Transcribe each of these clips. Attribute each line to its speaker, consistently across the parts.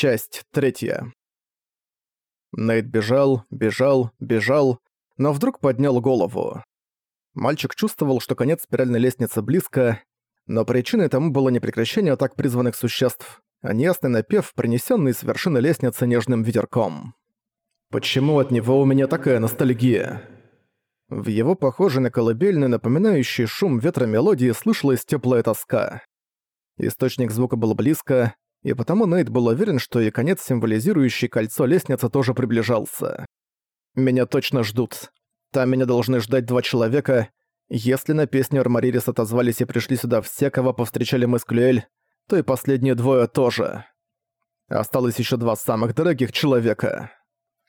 Speaker 1: Часть третья. Нейт бежал, бежал, бежал, но вдруг поднял голову. Мальчик чувствовал, что конец спиральной лестницы близко, но причиной тому было не прекращение атак призванных существ, а неясный напев, принесенный с вершины лестницы нежным ветерком. «Почему от него у меня такая ностальгия?» В его похожей на колыбельный, напоминающий шум ветра мелодии, слышалась теплая тоска. Источник звука был близко, и потому Нейт был уверен, что и конец, символизирующий кольцо лестницы, тоже приближался. «Меня точно ждут. Там меня должны ждать два человека. Если на песню Армаририс отозвались и пришли сюда все, кого повстречали мы с Клюэль, то и последние двое тоже. Осталось еще два самых дорогих человека».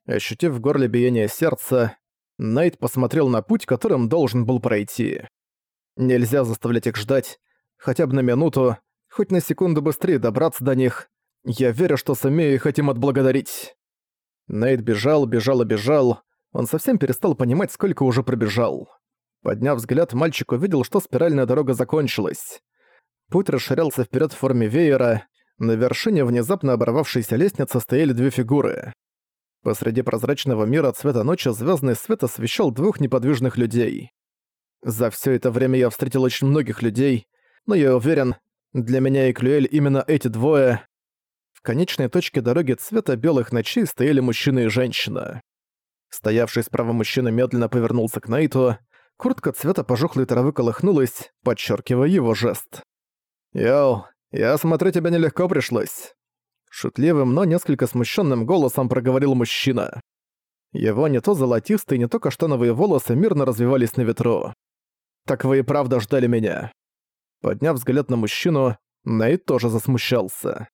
Speaker 1: Ощутив в горле биение сердца, Найт посмотрел на путь, которым должен был пройти. Нельзя заставлять их ждать, хотя бы на минуту, хоть на секунду быстрее добраться до них. Я верю, что сумею их этим отблагодарить. Нейт бежал, бежал и бежал. Он совсем перестал понимать, сколько уже пробежал. Подняв взгляд, мальчик увидел, что спиральная дорога закончилась. Путь расширялся вперед в форме веера. На вершине внезапно оборвавшейся лестницы стояли две фигуры. Посреди прозрачного мира цвета ночи звездный свет освещал двух неподвижных людей. За все это время я встретил очень многих людей, но я уверен, для меня и Клюэль именно эти двое. В конечной точке дороги цвета белых ночей стояли мужчина и женщина. Стоявший справа мужчина медленно повернулся к Найту. Куртка цвета пожухлой травы колыхнулась, подчеркивая его жест. «Йоу, я смотрю, тебе нелегко пришлось». Шутливым, но несколько смущенным голосом проговорил мужчина. Его не то золотистые, не то каштановые волосы мирно развивались на ветру. «Так вы и правда ждали меня. Подняв взгляд на мужчину, Нейт тоже засмущался.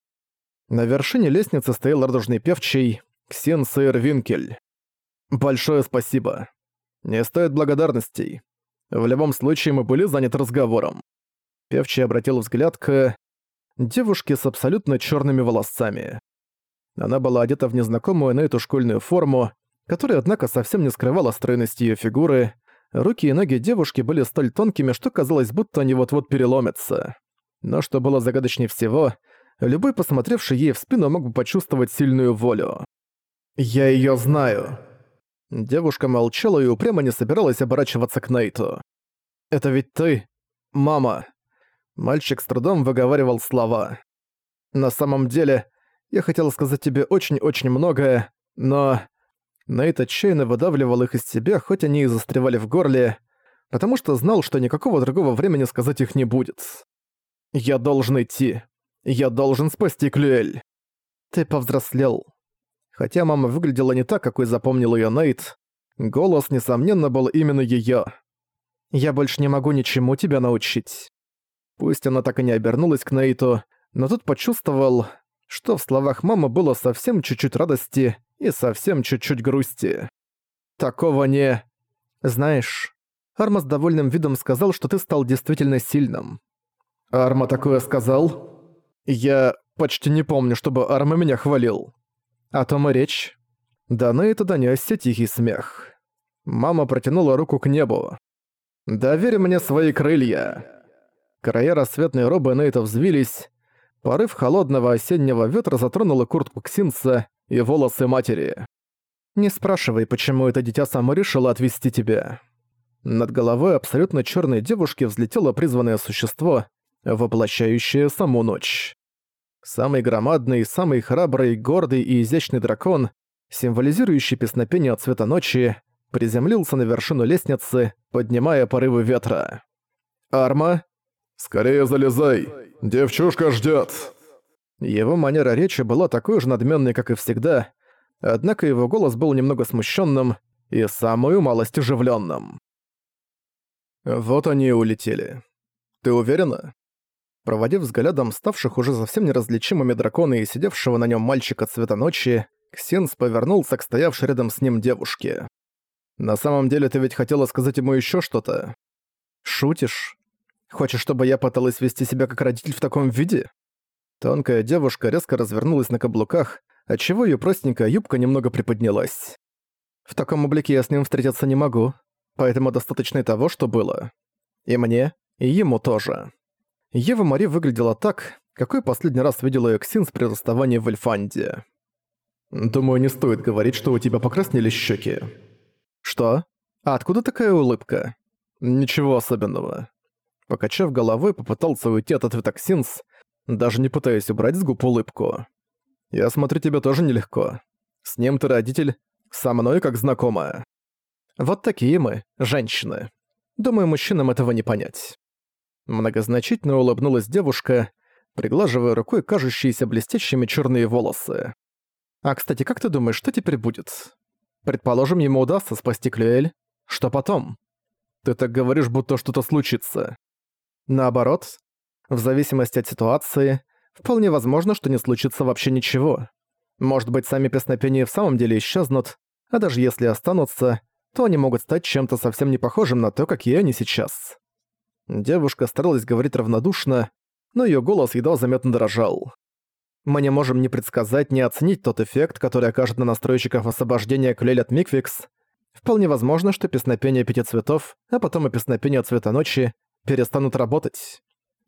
Speaker 1: На вершине лестницы стоял радужный певчий Ксен Сейр Винкель. «Большое спасибо. Не стоит благодарностей. В любом случае мы были заняты разговором». Певчий обратил взгляд к девушке с абсолютно черными волосами. Она была одета в незнакомую Нейту школьную форму, которая, однако, совсем не скрывала стройности ее фигуры, Руки и ноги девушки были столь тонкими, что казалось, будто они вот-вот переломятся. Но что было загадочнее всего, любой посмотревший ей в спину мог бы почувствовать сильную волю. «Я её знаю». Девушка молчала и упрямо не собиралась оборачиваться к Нейту. «Это ведь ты, мама». Мальчик с трудом выговаривал слова. «На самом деле, я хотел сказать тебе очень-очень многое, но...» Нейт отчаянно выдавливал их из себя, хоть они и застревали в горле, потому что знал, что никакого другого времени сказать их не будет. «Я должен идти. Я должен спасти Клюэль». «Ты повзрослел». Хотя мама выглядела не так, какой запомнил её Нейт, голос, несомненно, был именно её. «Я больше не могу ничему тебя научить». Пусть она так и не обернулась к Нейту, но тут почувствовал, что в словах мамы было совсем чуть-чуть радости, и совсем чуть-чуть грусти. Такого не... Знаешь, Арма с довольным видом сказал, что ты стал действительно сильным. Арма такое сказал? Я почти не помню, чтобы Арма меня хвалил. О том и речь. Да на это донёсся тихий смех. Мама протянула руку к небу. «Доверь мне свои крылья!» Края рассветной робы Нейта взвились. Порыв холодного осеннего ветра затронула куртку Ксинса, и волосы матери. Не спрашивай, почему это дитя само решило отвести тебя. Над головой абсолютно черной девушки взлетело призванное существо, воплощающее саму ночь. Самый громадный, самый храбрый, гордый и изящный дракон, символизирующий песнопение цвета ночи, приземлился на вершину лестницы, поднимая порывы ветра. «Арма?» «Скорее залезай! Девчушка ждет. Его манера речи была такой же надменной, как и всегда, однако его голос был немного смущенным и самую малость оживленным. Вот они и улетели. Ты уверена? Проводив взглядом ставших уже совсем неразличимыми дракона и сидевшего на нем мальчика цвета ночи, Ксенс повернулся к стоявшей рядом с ним девушке. «На самом деле ты ведь хотела сказать ему еще что-то? Шутишь? Хочешь, чтобы я пыталась вести себя как родитель в таком виде?» Тонкая девушка резко развернулась на каблуках, отчего её простенькая юбка немного приподнялась. В таком облике я с ним встретиться не могу, поэтому достаточно и того, что было. И мне, и ему тоже. Ева Мари выглядела так, какой последний раз видела её Ксинс при расставании в Эльфанде. «Думаю, не стоит говорить, что у тебя покраснели щеки. «Что? А откуда такая улыбка?» «Ничего особенного». Покачав головой, попытался уйти от ответа Ксинс, даже не пытаясь убрать с губ улыбку. «Я смотрю, тебе тоже нелегко. С ним ты родитель, со мной как знакомая. Вот такие мы, женщины. Думаю, мужчинам этого не понять». Многозначительно улыбнулась девушка, приглаживая рукой кажущиеся блестящими черные волосы. «А, кстати, как ты думаешь, что теперь будет? Предположим, ему удастся спасти Клюэль. Что потом? Ты так говоришь, будто что-то случится. Наоборот, в зависимости от ситуации, вполне возможно, что не случится вообще ничего. Может быть, сами песнопения в самом деле исчезнут, а даже если останутся, то они могут стать чем-то совсем не похожим на то, какие они сейчас. Девушка старалась говорить равнодушно, но её голос едва заметно дрожал. Мы не можем ни предсказать, ни оценить тот эффект, который окажет на настройщиков освобождения Клель от Миквикс. Вполне возможно, что песнопения пяти цветов, а потом и песнопения цвета ночи перестанут работать.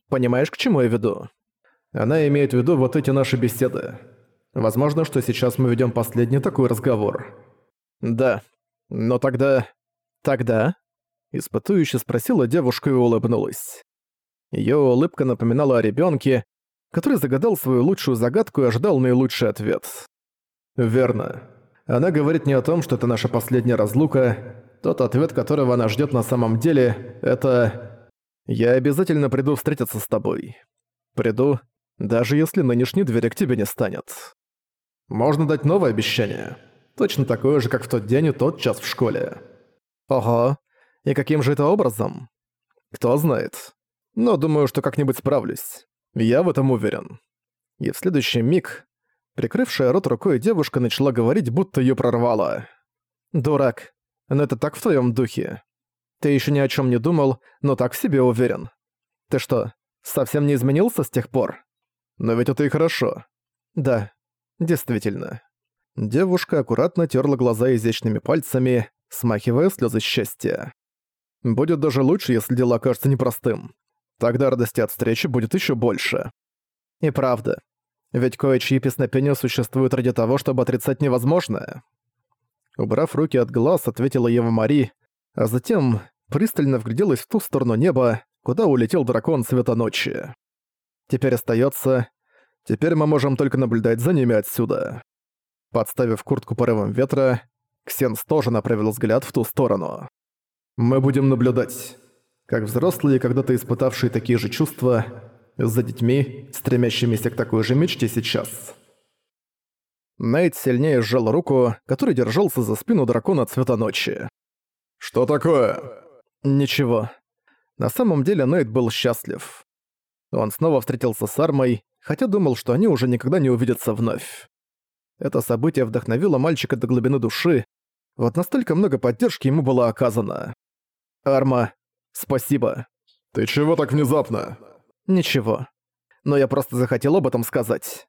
Speaker 1: Понимаешь, к чему я веду? Она имеет в виду вот эти наши беседы. Возможно, что сейчас мы ведем последний такой разговор. Да. Но тогда... Тогда... Испытующе спросила девушка и улыбнулась. Её улыбка напоминала о ребёнке, который загадал свою лучшую загадку и ожидал наилучший ответ. Верно. Она говорит не о том, что это наша последняя разлука. Тот ответ, которого она ждёт на самом деле, это... Я обязательно приду встретиться с тобой. Приду, даже если нынешний дверь к тебе не станет. Можно дать новое обещание. Точно такое же, как в тот день и тот час в школе. Ого, и каким же это образом? Кто знает. Но думаю, что как-нибудь справлюсь. Я в этом уверен. И в следующий миг, прикрывшая рот рукой девушка начала говорить, будто её прорвало. «Дурак, но это так в твоём духе. Ты ещё ни о чём не думал, но так в себе уверен. Ты что, совсем не изменился с тех пор? Но ведь это и хорошо. Да, действительно». Девушка аккуратно тёрла глаза изящными пальцами, смахивая слёзы счастья. Будет даже лучше, если дело окажется непростым. Тогда радости от встречи будет ещё больше. И правда. Ведь кое-чьи песнопения существуют ради того, чтобы отрицать невозможное. Убрав руки от глаз, ответила Ева Мари, а затем пристально вгляделась в ту сторону неба, куда улетел дракон цвета ночи. Теперь остаётся... Теперь мы можем только наблюдать за ними отсюда. Подставив куртку порывом ветра, Ксенс тоже направил взгляд в ту сторону. Мы будем наблюдать, как взрослые, когда-то испытавшие такие же чувства, за детьми, стремящимися к такой же мечте сейчас. Нейт сильнее сжал руку, который держался за спину дракона цвета ночи. «Что такое?» «Ничего». На самом деле Нейт был счастлив. Он снова встретился с Армой, хотя думал, что они уже никогда не увидятся вновь. Это событие вдохновило мальчика до глубины души, вот настолько много поддержки ему было оказано. «Арма, спасибо».
Speaker 2: «Ты чего так внезапно?»
Speaker 1: «Ничего. Но я просто захотел об этом сказать».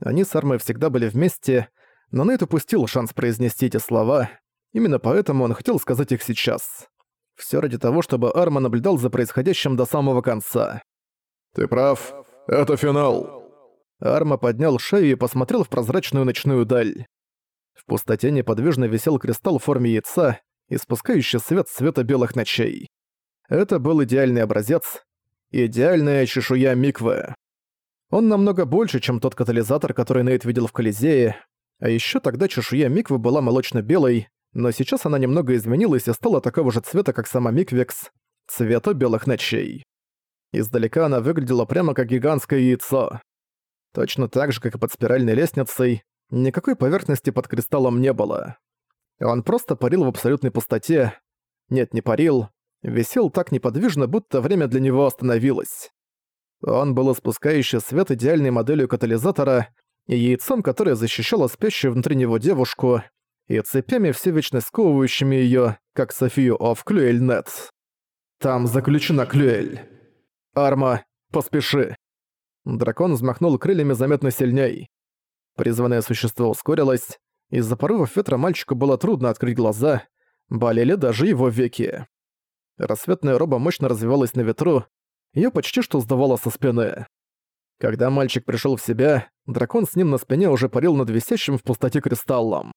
Speaker 1: Они с Армой всегда были вместе, но Нейт упустил шанс произнести эти слова, именно поэтому он хотел сказать их сейчас. Всё ради того, чтобы Арма наблюдал за происходящим до самого конца.
Speaker 2: «Ты прав. Это финал».
Speaker 1: Арма поднял шею и посмотрел в прозрачную ночную даль. В пустоте неподвижно висел кристалл в форме яйца, испускающий свет цвета белых ночей. Это был идеальный образец, идеальная чешуя Миквы. Он намного больше, чем тот катализатор, который Нейт видел в Колизее, а еще тогда чешуя Миквы была молочно-белой, но сейчас она немного изменилась и стала такого же цвета, как сама Миквекс, цвета белых ночей. Издалека она выглядела прямо как гигантское яйцо. Точно так же, как и под спиральной лестницей, никакой поверхности под кристаллом не было. Он просто парил в абсолютной пустоте. Нет, не парил. Висел так неподвижно, будто время для него остановилось. Он был испускающий свет идеальной моделью катализатора и яйцом, которое защищало спящую внутри него девушку, и цепями все вечно сковывающими ее, как Софию Оф Клюэльнет. «Там заключена Клюэль. Арма, поспеши!» Дракон взмахнул крыльями заметно сильней. Призванное существо ускорилось, из-за порывов ветра мальчику было трудно открыть глаза, болели даже его веки. Рассветная роба мощно развивалась на ветру, её почти что сдавало со спины. Когда мальчик пришел в себя, дракон с ним на спине уже парил над висящим в пустоте кристаллом.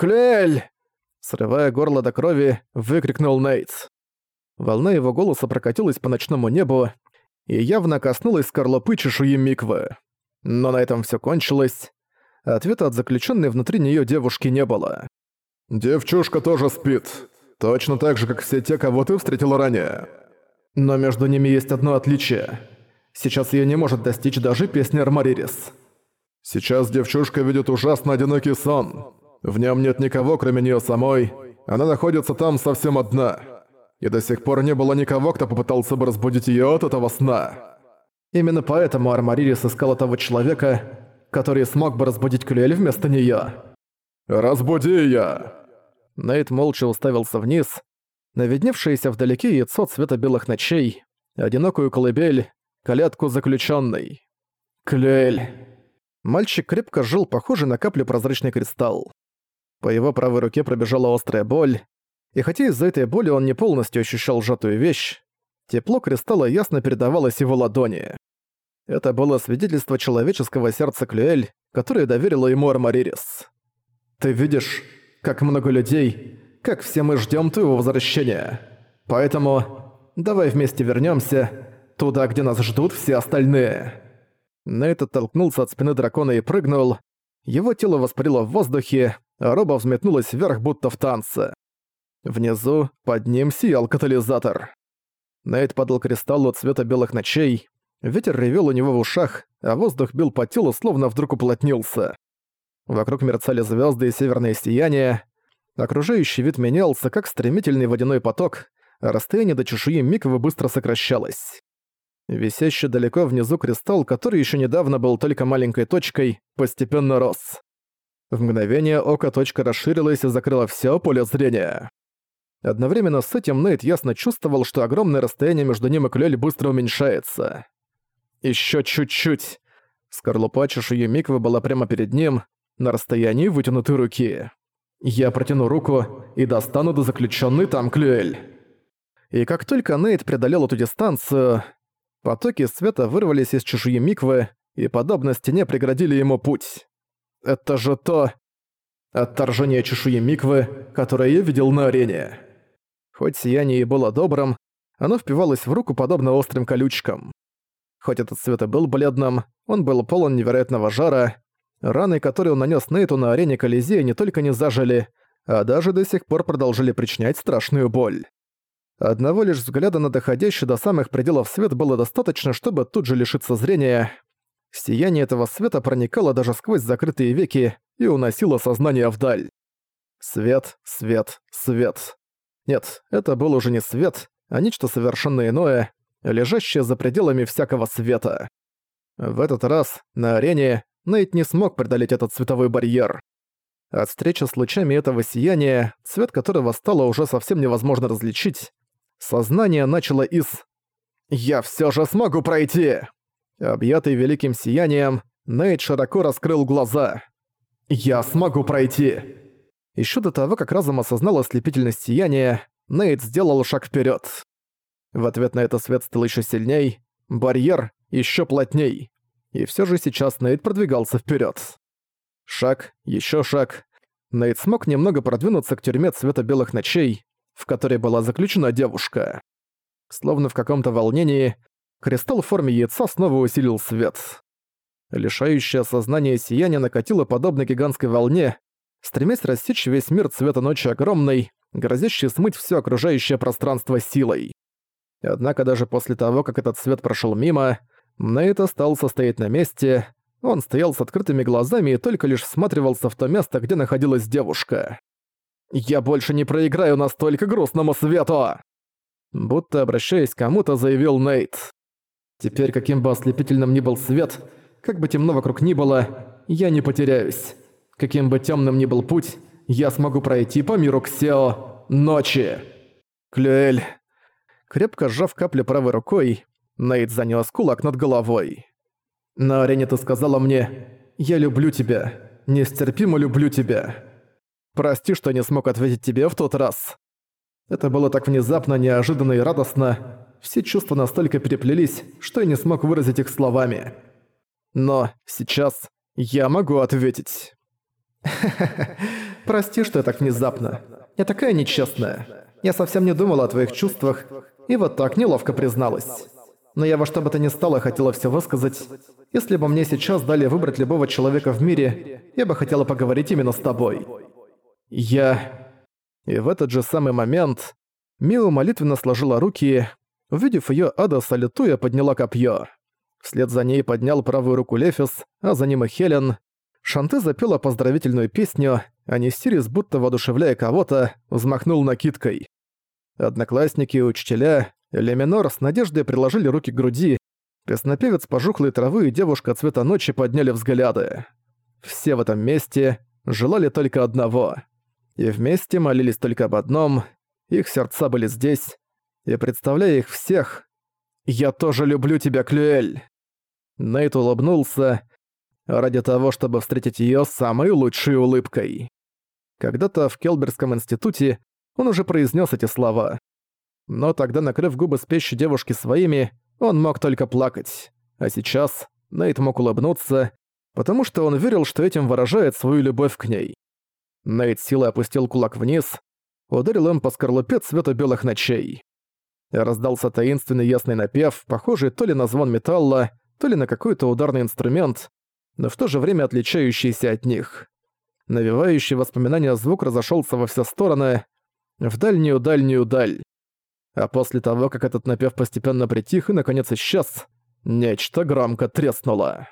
Speaker 1: «Клель!» Срывая горло до крови, выкрикнул Нейт. Волна его голоса прокатилась по ночному небу и явно коснулась скорлупы чешуи Миквы. Но на этом все кончилось. Ответа от заключенной внутри нее девушки не было.
Speaker 2: «Девчушка тоже спит. Точно так же, как все те, кого ты встретила ранее».
Speaker 1: Но между ними есть одно отличие. Сейчас ее не может достичь даже песня Армаририс.
Speaker 2: Сейчас девчушка видит ужасно одинокий сон. В нем нет никого, кроме нее самой. Она находится там совсем одна. И до сих пор не было никого, кто попытался бы разбудить ее от этого сна.
Speaker 1: Именно поэтому Армаририс искала того человека, который смог бы разбудить Клюэль вместо нее.
Speaker 2: «Разбуди ее!»
Speaker 1: Нейт молча уставился вниз, на видневшееся вдалеке яйцо цвета белых ночей, одинокую колыбель, калятку заключенной. Клюэль. Мальчик крепко жил, похожий на каплю прозрачный кристалл. По его правой руке пробежала острая боль, и хотя из-за этой боли он не полностью ощущал сжатую вещь, тепло кристалла ясно передавалось его ладони. Это было свидетельство человеческого сердца Клюэль, которое доверило ему Армаририс. «Ты видишь, как много людей, как все мы ждем твоего возвращения. Поэтому давай вместе вернемся туда, где нас ждут все остальные». Нейт оттолкнулся от спины дракона и прыгнул. Его тело воспарило в воздухе, роба взметнулась вверх, будто в танце. Внизу, под ним сиял катализатор. Нейт падал кристаллу цвета белых ночей, ветер ревел у него в ушах, а воздух бил по телу, словно вдруг уплотнился. Вокруг мерцали звезды и северное сияние. Окружающий вид менялся, как стремительный водяной поток, а расстояние до чешуи Миквы быстро сокращалось. Висящий далеко внизу кристалл, который еще недавно был только маленькой точкой, постепенно рос. В мгновение ока точка расширилась и закрыла все поле зрения. Одновременно с этим Нейт ясно чувствовал, что огромное расстояние между ним и Клёль быстро уменьшается. Еще чуть-чуть. Скорлупа чешуи Миквы была прямо перед ним, на расстоянии вытянутой руки. Я протяну руку и достану до заключенной там Клюэль. И как только Нейт преодолел эту дистанцию, потоки света вырвались из чешуи Миквы и, подобно стене, преградили ему путь. Это же то... Отторжение чешуи Миквы, которое я видел на арене. Хоть сияние и было добрым, оно впивалось в руку подобно острым колючкам. Хоть этот свет и был бледным, он был полон невероятного жара. Раны, которые он нанес Нейту на арене Колизея, не только не зажили, а даже до сих пор продолжили причинять страшную боль. Одного лишь взгляда на доходящий до самых пределов свет было достаточно, чтобы тут же лишиться зрения, Сияние этого света проникало даже сквозь закрытые веки и уносило сознание вдаль. Свет, свет, свет. Нет, это был уже не свет, а нечто совершенно иное, лежащее за пределами всякого света. В этот раз, на арене, Нейт не смог преодолеть этот световой барьер. От встречи с лучами этого сияния, цвет которого стало уже совсем невозможно различить, сознание начало из «Я всё же смогу пройти!» Объятый великим сиянием, Нейт широко раскрыл глаза. «Я смогу пройти!» Ещё до того, как разум осознал ослепительность сияния, Нейт сделал шаг вперёд. В ответ на это свет стал ещё сильней, барьер ещё плотней. И всё же сейчас Нейт продвигался вперёд. Шаг, ещё шаг. Нейт смог немного продвинуться к тюрьме цвета белых ночей, в которой была заключена девушка. Словно в каком-то волнении, Кристалл в форме яйца снова усилил свет. Лишающее сознание сияние накатило подобно гигантской волне, стремясь рассечь весь мир цвета ночи огромной, грозящей смыть все окружающее пространство силой. Однако даже после того, как этот свет прошел мимо, Нейт остался стоять на месте, он стоял с открытыми глазами и только лишь всматривался в то место, где находилась девушка. «Я больше не проиграю настолько грустному свету!» Будто обращаясь к кому-то, заявил Нейт. Теперь, каким бы ослепительным ни был свет, как бы темно вокруг ни было, я не потеряюсь. Каким бы темным ни был путь, я смогу пройти по миру Ксео ночи. Клюэль. Крепко сжав каплю правой рукой, Нейт занёс кулак над головой. На арене ты сказала мне «Я люблю тебя, нестерпимо люблю тебя». Прости, что не смог ответить тебе в тот раз. Это было так внезапно, неожиданно и радостно, все чувства настолько переплелись, что я не смог выразить их словами. Но сейчас я могу ответить.
Speaker 3: Прости, что я так внезапно. Я такая нечестная. Я совсем не думала о твоих чувствах, и вот так неловко призналась. Но я во что бы то ни стало хотела все высказать. Если бы мне сейчас дали выбрать любого человека в мире, я бы хотела поговорить именно с тобой.
Speaker 1: Я... И в этот же самый момент Мио молитвенно сложила руки. Увидев её, Ада, салютуя, подняла копье. Вслед за ней поднял правую руку Лефис, а за ним и Хелен. Шанте запела поздравительную песню, а Несирис, будто воодушевляя кого-то, взмахнул накидкой. Одноклассники и учителя, Леминор с надеждой приложили руки к груди, песнопевец пожухлой травы и девушка цвета ночи подняли взгляды. Все в этом месте желали только одного. И вместе молились только об одном, их сердца были здесь, и представляя их всех, «Я тоже люблю тебя, Клюэль!» Нейт улыбнулся, ради того, чтобы встретить её самой лучшей улыбкой. Когда-то в Келберском институте он уже произнес эти слова. Но тогда, накрыв губы спящей девушки своими, он мог только плакать. А сейчас Нейт мог улыбнуться, потому что он верил, что этим выражает свою любовь к ней. Нейт силой опустил кулак вниз, ударил им по скорлупе цвета белых ночей. Раздался таинственный ясный напев, похожий то ли на звон металла, то ли на какой-то ударный инструмент, но в то же время отличающийся от них. Навевающий воспоминания звук разошелся во все стороны, в дальнюю-дальнюю даль. А после того, как этот напев постепенно притих и наконец исчез, нечто громко треснуло.